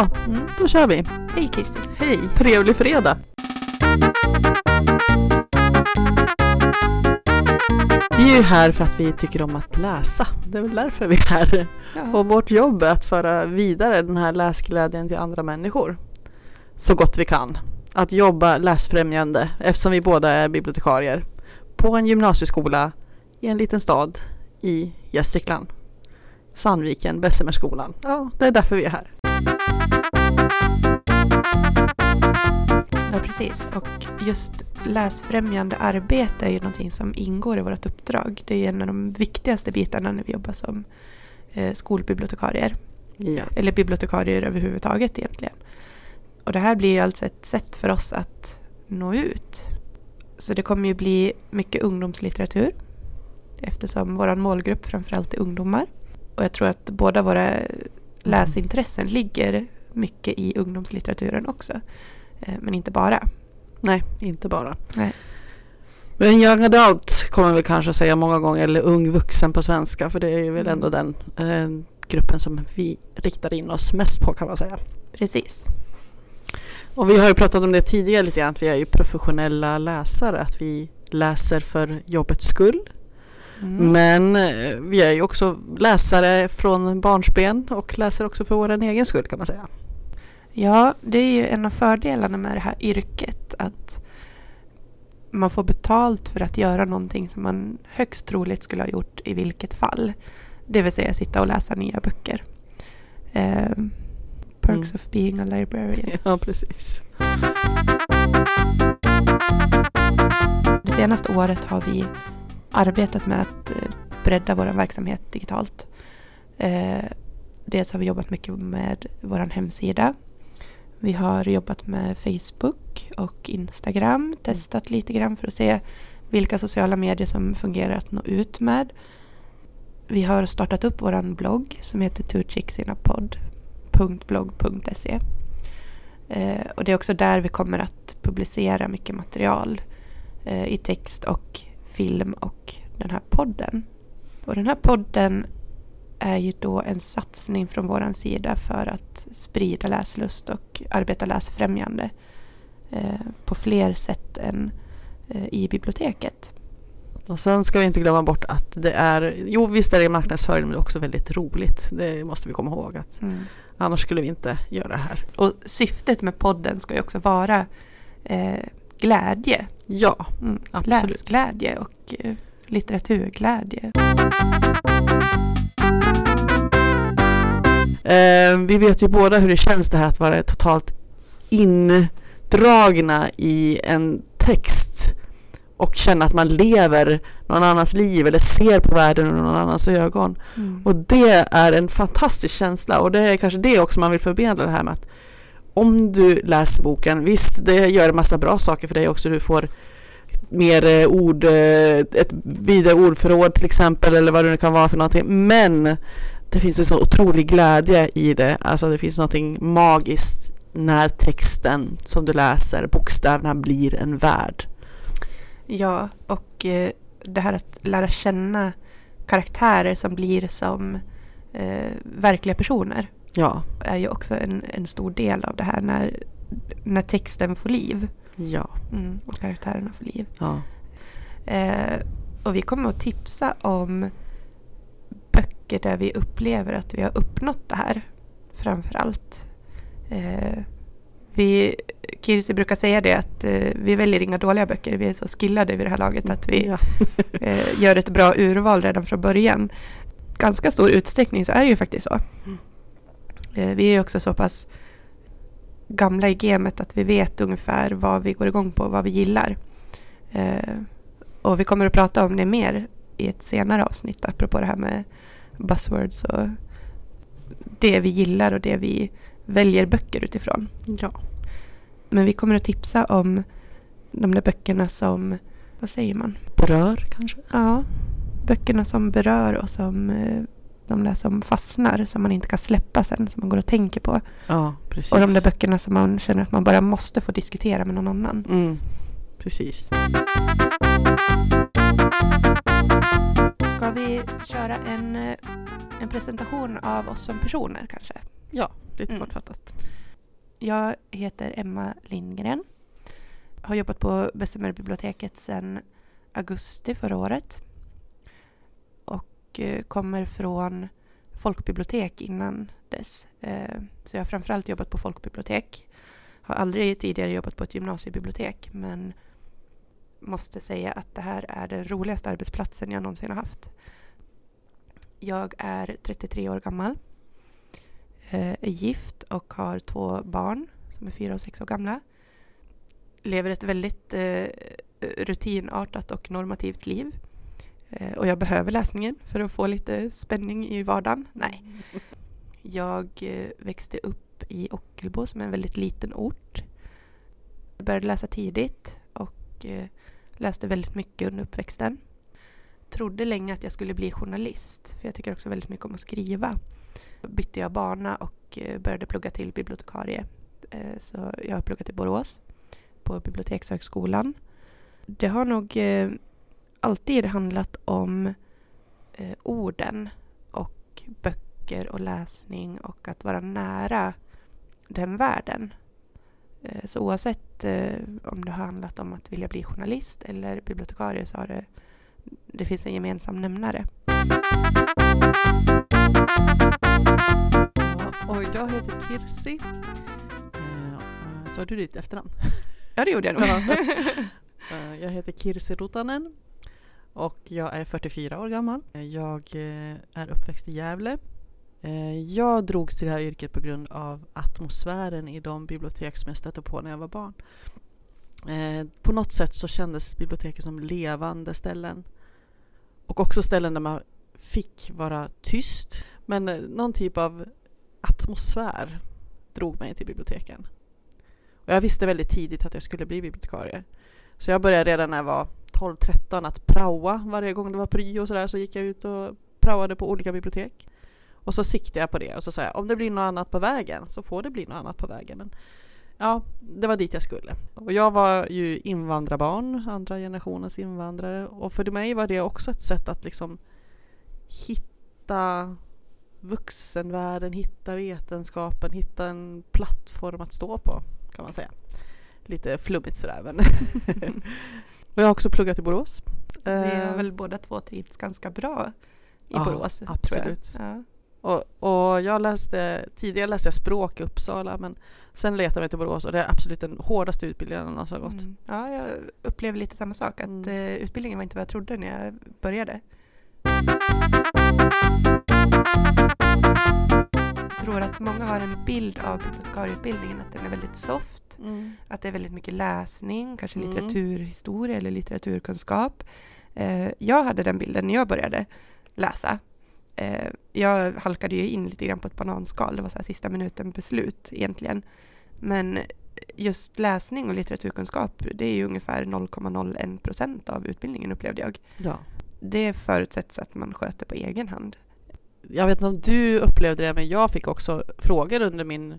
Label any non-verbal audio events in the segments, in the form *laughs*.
Ja, Mm. då kör vi. Hej Kirsi. Hej, trevlig fredag. Vi är ju här för att vi tycker om att läsa. Det är väl därför vi är här. Ja. Och vårt jobb är att föra vidare den här läsglädjen till andra människor. Så gott vi kan. Att jobba läsfrämjande eftersom vi båda är bibliotekarier. På en gymnasieskola i en liten stad i Gästrikland. Sandviken, Bessemerskolan. Ja, det är därför vi är här. Ja, precis. Och just läsfrämjande arbete är ju någonting som ingår i vårt uppdrag. Det är en av de viktigaste bitarna när vi jobbar som eh, skolbibliotekarier. Ja. Eller bibliotekarier överhuvudtaget egentligen. Och det här blir ju alltså ett sätt för oss att nå ut. Så det kommer ju bli mycket ungdomslitteratur eftersom vår målgrupp framförallt är ungdomar. Och jag tror att båda våra läsintressen ligger mycket i ungdomslitteraturen också. Eh, Men inte bara. Nej, inte bara. Nej. Men young adult kommer vi kanske säga många gånger, eller ung vuxen på svenska, för det är väl Mm. ändå den eh, gruppen som vi riktar in oss mest på kan man säga. Precis. Och vi har ju pratat om det tidigare lite grann, att vi är ju professionella läsare, att vi läser för jobbets skull. Mm. Men eh, vi är ju också läsare från barnsben och läser också för vår egen skull kan man säga. Ja, det är ju en av fördelarna med det här yrket. Att man får betalt för att göra någonting som man högst troligt skulle ha gjort i vilket fall. Det vill säga sitta och läsa nya böcker. Eh, perks Mm. of being a librarian. *laughs* Ja, precis. Det senaste året har vi arbetat med att eh, bredda vår verksamhet digitalt. Eh, dels har vi jobbat mycket med vår hemsida. Vi har jobbat med Facebook och Instagram, testat lite grann för att se vilka sociala medier som fungerar att nå ut med. Vi har startat upp vår blogg som heter twochicksinapod.blogg.se eh, och det är också där vi kommer att publicera mycket material i text och film och den här podden. Och den här podden är ju då en satsning från vår sida för att sprida läslust och arbeta läsfrämjande eh, på fler sätt än eh, i biblioteket. Och sen ska vi inte glömma bort att det är, jo visst är det marknadsföring men det är också väldigt roligt. Det måste vi komma ihåg att annars skulle vi inte göra det här. Och syftet med podden ska ju också vara eh, glädje. Ja, Mm, Absolut. läsglädje och eh, litteraturglädje. Eh, vi vet ju båda hur det känns det här att vara totalt indragna i en text och känna att man lever någon annans liv eller ser på världen ur någon annans ögon. Mm. Och det är en fantastisk känsla och det är kanske det också man vill förmedla det här med att om du läser boken, visst det gör en massa bra saker för dig också, du får mer eh, ord, eh, ett vidare ordförråd till exempel eller vad det nu kan vara för någonting. Men det finns en så otrolig glädje i det, alltså det finns någonting magiskt när texten som du läser, bokstäverna blir en värld. Ja, och eh, det här att lära känna karaktärer som blir som eh, verkliga personer Ja, är ju också en, en stor del av det här när, när texten får liv ja, mm, och karaktärerna får liv. ja. Eh, och vi kommer att tipsa om böcker där vi upplever att vi har uppnått det här framför allt. Eh, vi, Kirsi brukar säga det att eh, vi väljer inga dåliga böcker. Vi är så skillade vid det här laget att vi ja. *laughs* eh, gör ett bra urval redan från början. Ganska stor utsträckning så är det ju faktiskt så. Mm. Eh, vi är också så pass gamla i gamet att vi vet ungefär vad vi går igång på och vad vi gillar. Eh, och vi kommer att prata om det mer i ett senare avsnitt apropå det här med buzzwords och det vi gillar och det vi väljer böcker utifrån. ja. Men vi kommer att tipsa om de där böckerna som, vad säger man? Berör kanske? Ja, böckerna som berör och som eh, de där som fastnar, som man inte kan släppa sen, som man går och tänker på. Ja, precis. Och de där böckerna som man känner att man bara måste få diskutera med någon annan. Mm, precis. Ska vi köra en, eh, en presentation av oss som personer kanske? lite Mm. kortfattat. Jag heter Emma Lindgren. Har jobbat på Bessemer-biblioteket sedan augusti förra året. Och eh, kommer från folkbibliotek innan dess. Eh, så jag har framförallt jobbat på folkbibliotek. Har aldrig tidigare jobbat på ett gymnasiebibliotek men måste säga att det här är den roligaste arbetsplatsen jag någonsin har haft. Jag är 33 år gammal. Eh, är gift och har två barn som är fyra och sex år gamla. Lever ett väldigt rutinartat och normativt liv. Eh, och jag behöver läsningen för att få lite spänning i vardagen. Nej. Jag eh, växte upp i Ockelbo som är en väldigt liten ort. Jag började läsa tidigt och eh, läste väldigt mycket under uppväxten. Trodde länge att jag skulle bli journalist för jag tycker också väldigt mycket om att skriva. Då Bytte jag bana och började plugga till bibliotekarie. Så jag har pluggat i Borås på Bibliotekshögskolan. Det har nog alltid handlat om eh, orden och böcker och läsning och att vara nära den världen. Eh, Så oavsett eh, om det har handlat om att vilja bli journalist eller bibliotekarie så har det, det finns en gemensam nämnare. Och jag heter Kirsi. Eh, Sa du ditt efternamn? Ja, det gjorde jag nog. *laughs* Eh, Jag heter Kirsi Rutanen och jag är 44 år gammal. Jag eh, är uppväxt i Gävle. Eh, jag drogs till det här yrket på grund av atmosfären i de bibliotek som jag stötte på när jag var barn. Eh, på något sätt så kändes biblioteket som levande ställen. Och också ställen där man fick vara tyst. Men någon typ av atmosfär drog mig till biblioteken. Och jag visste väldigt tidigt att jag skulle bli bibliotekarie. Så jag började redan när jag var 12-13 att praoa varje gång det var pryo och sådär så gick jag ut och praoade på olika bibliotek. Och så siktade jag på det och så sa jag om det blir något annat på vägen så får det bli något annat på vägen. Men ja, det var dit jag skulle. Och jag var ju invandrarbarn, andra generationens invandrare och för mig var det också ett sätt att liksom hitta vuxenvärlden, hitta vetenskapen, hitta en plattform att stå på kan man säga. Lite flummigt sådär men. *laughs* *laughs* och jag har också pluggat i Borås. Vi har Eh, väl båda två trivts ganska bra i Ja, Borås. tror jag. absolut. Ja. Och, och jag läste, tidigare läste jag språk i Uppsala men sen letade jag mig till Borås och det är absolut den hårdaste utbildningen jag någonsin har gått. Mm. ja, jag upplever lite samma sak. Att Mm. eh, utbildningen var inte vad jag trodde när jag började. Att många har en bild av bibliotekarieutbildningen att den är väldigt soft. Mm. Att det är väldigt mycket läsning, kanske Mm. litteraturhistoria eller litteraturkunskap. Eh, jag hade den bilden när jag började läsa. Eh, jag halkade ju in lite grann på ett bananskal, det var så här sista minuten beslut egentligen. Men just läsning och litteraturkunskap, det är ju ungefär 0,01 procent av utbildningen upplevde jag. Ja. Det förutsätts att man sköter på egen hand. Jag vet inte om du upplevde det men jag fick också frågor under min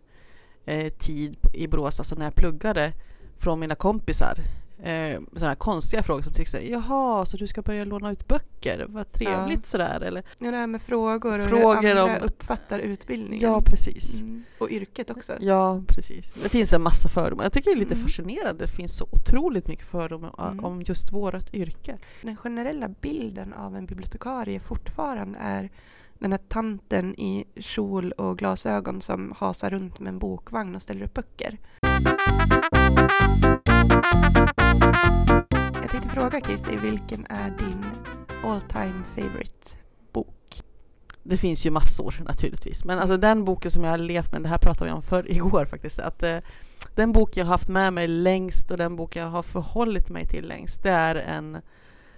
eh, tid i Borås, alltså när jag pluggade från mina kompisar. Eh, sådana konstiga frågor som till exempel Jaha, så du ska börja låna ut böcker? Vad trevligt sådär eller? Ja, det här med frågor och Frågor hur andra om- uppfattar utbildningen. Ja, precis. Mm. Och yrket också. Ja, precis. Det finns en massa fördomar. Jag tycker det är lite Mm. fascinerande. Det finns så otroligt mycket fördomar Mm. om just vårt yrke. Den generella bilden av en bibliotekarie fortfarande är den här tanten i kjol och glasögon som hasar runt med en bokvagn och ställer upp böcker. Jag tänkte fråga Kirsi, vilken är din all time favorite bok? Det finns ju massor naturligtvis. Men alltså den boken som jag har levt med, det här pratade vi om för *laughs* igår faktiskt, att eh, den bok jag har haft med mig längst och den bok jag har förhållit mig till längst, det är en,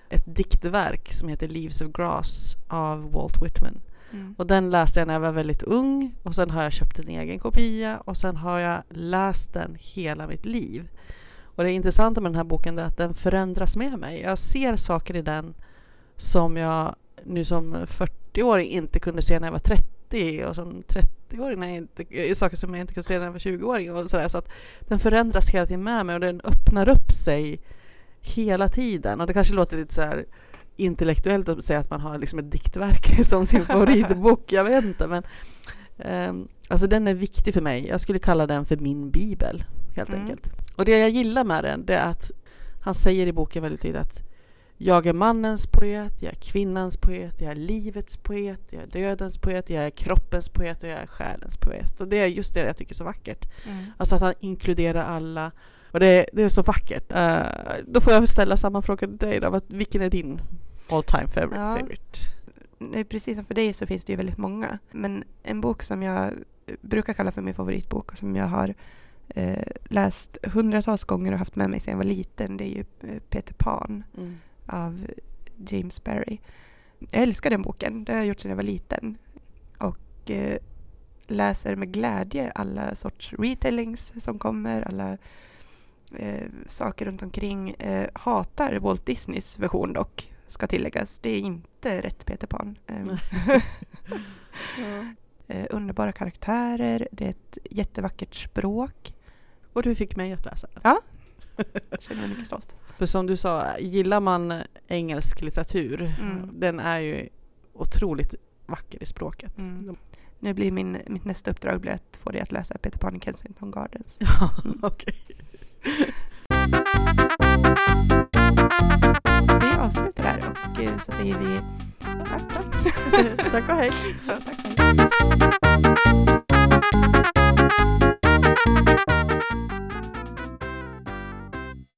ett diktverk som heter Leaves of Grass av Walt Whitman. Mm. Och den läste jag när jag var väldigt ung och sen har jag köpt en egen kopia och sen har jag läst den hela mitt liv. Och det intressanta med den här boken är att den förändras med mig. Jag ser saker i den som jag nu som 40-åring inte kunde se när jag var 30 och som 30-åring när jag inte, saker som jag inte kunde se när jag var 20-åring och sådär. Så att den förändras hela tiden med mig och den öppnar upp sig hela tiden. Och det kanske låter lite så här intellektuellt att säga att man har liksom ett diktverk *laughs* som sin favoritbok, jag vet inte. Men, ehm, Alltså den är viktig för mig. Jag skulle kalla den för min bibel, helt Mm. enkelt. Och det jag gillar med den, det är att han säger i boken väldigt tydligt att jag är mannens poet, jag är kvinnans poet, jag är livets poet, jag är dödens poet, jag är kroppens poet och jag är själens poet. Och det är just det jag tycker är så vackert. Mm. Alltså att han inkluderar alla. Och det, det är så vackert. Eh, då får jag ställa samma fråga till dig då. Vilken är din all time favorite? Ja. favorite? Precis som för dig så finns det ju väldigt många. Men en bok som jag brukar kalla för min favoritbok och som jag har eh, läst hundratals gånger och haft med mig sedan jag var liten det är ju eh, Peter Pan Mm. av James Barry. Jag älskar den boken, det har jag gjort sedan jag var liten. Och eh, läser med glädje alla sorts retellings som kommer, alla eh, saker runt omkring. Eh, hatar Walt Disneys version dock, ska tilläggas. Det är inte rätt Peter Pan. Eh, *laughs* eh, underbara karaktärer, det är ett jättevackert språk. Och du fick mig att läsa den. Jag *laughs* känner mig mycket stolt. För som du sa, gillar man engelsk litteratur, Mm. den är ju otroligt vacker i språket. Mm. Nu blir min, mitt nästa uppdrag blir att få dig att läsa Peter Pan i Kensington Gardens. *laughs* Ja, okej. Vi avslutar där och eh, så säger vi tack, tack. *laughs* Tack och hej. Ja, tack.